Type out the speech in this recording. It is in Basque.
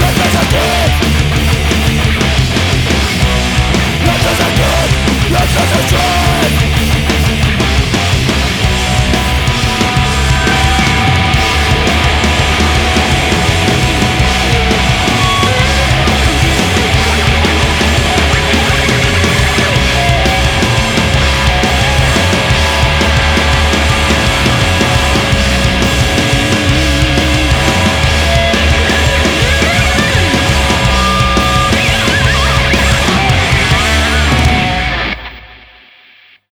betetako eta